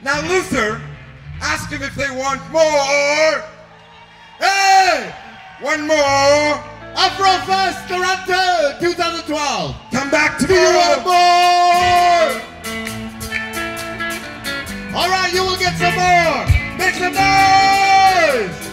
Now Luther asked him if they want more. Hey! One more. Afrofest Toronto 2012. Come back Do you want more? All right, you will get some more. Make some noise.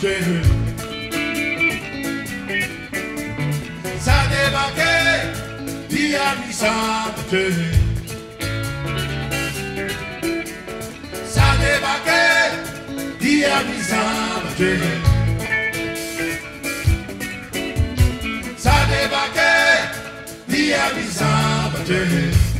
Ça débarquait, il y a ça Ça débarquait, il y a ça débarquait, il y a mis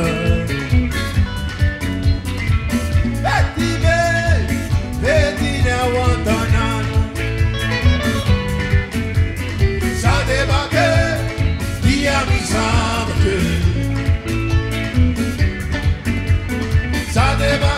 Sadeva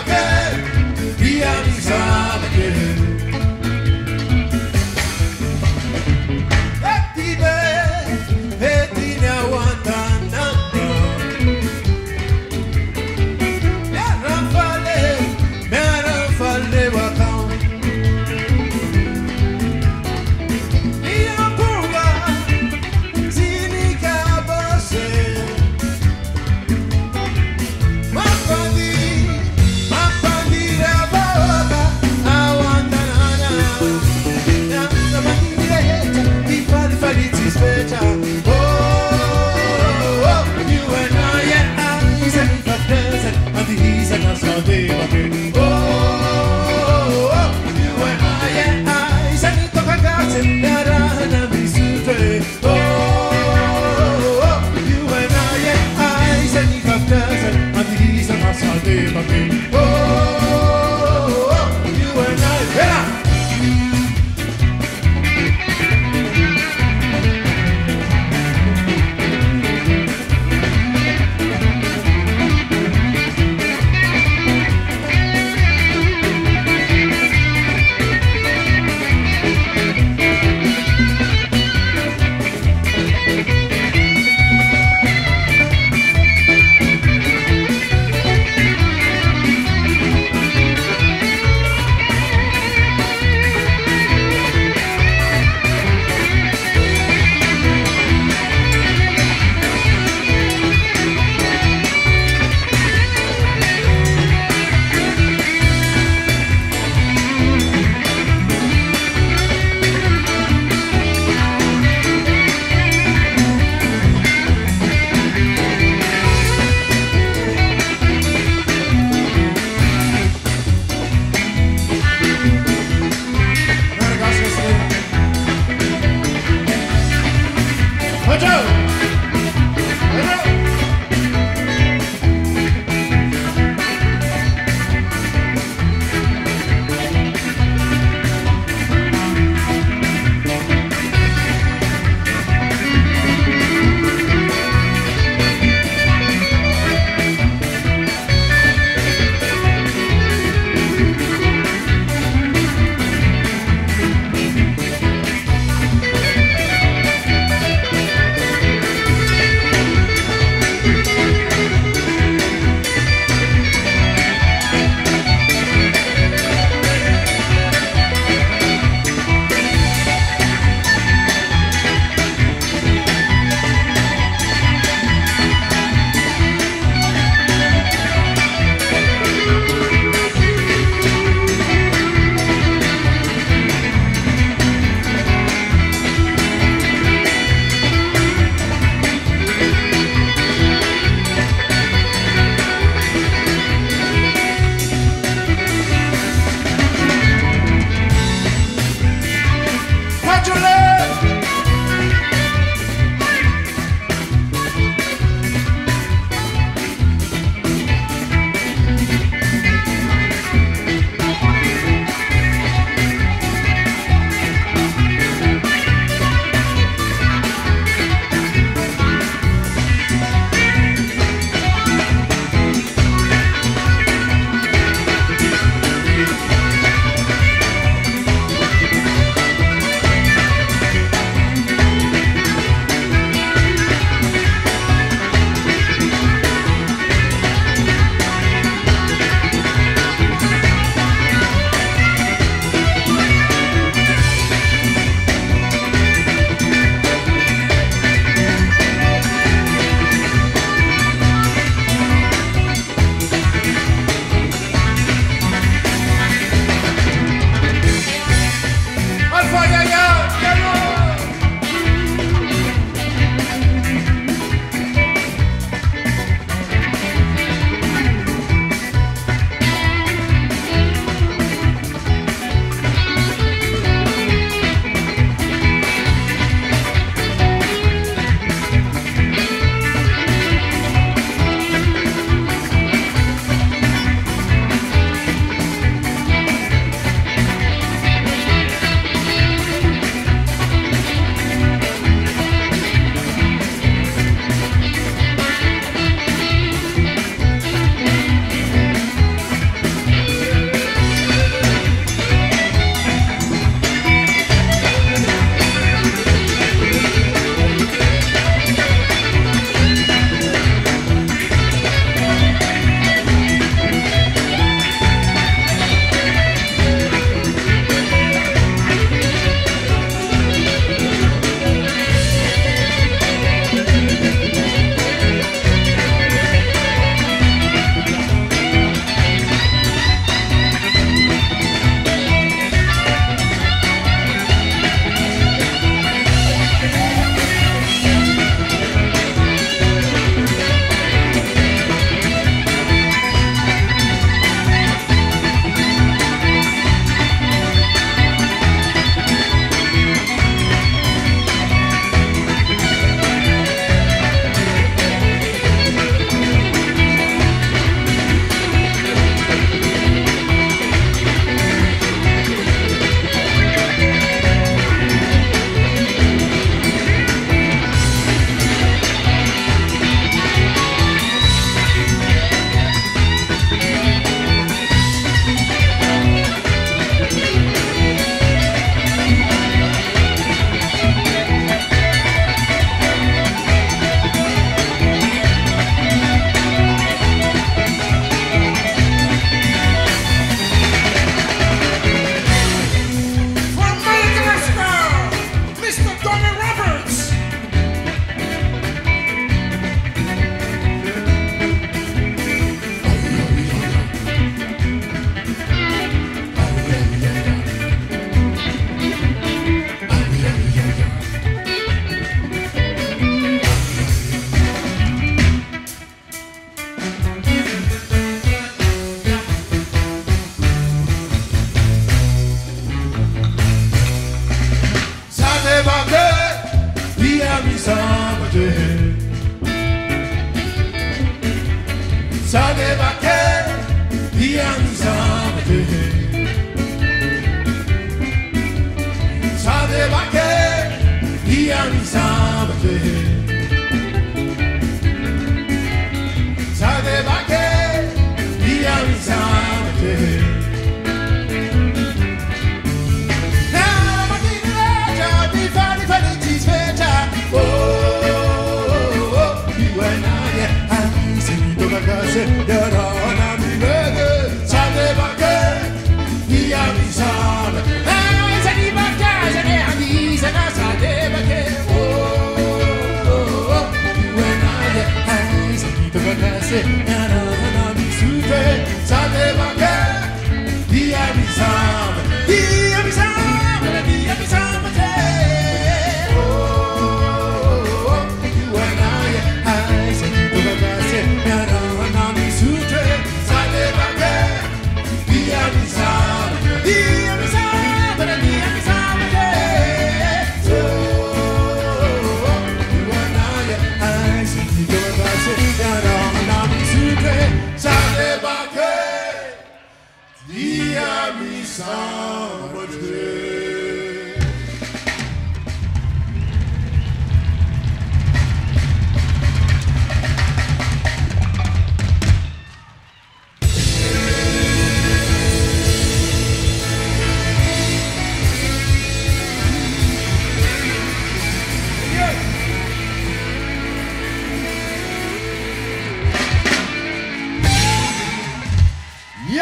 That's how deep I. amizade. Yeah. song.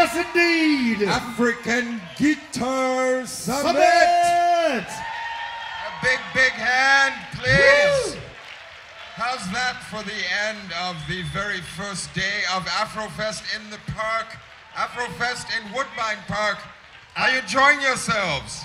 Yes, indeed. African Guitar Summit. Summit. A big, big hand, please. How's that for the end of the very first day of Afrofest in the park? Afrofest in Woodbine Park. Are you enjoying yourselves?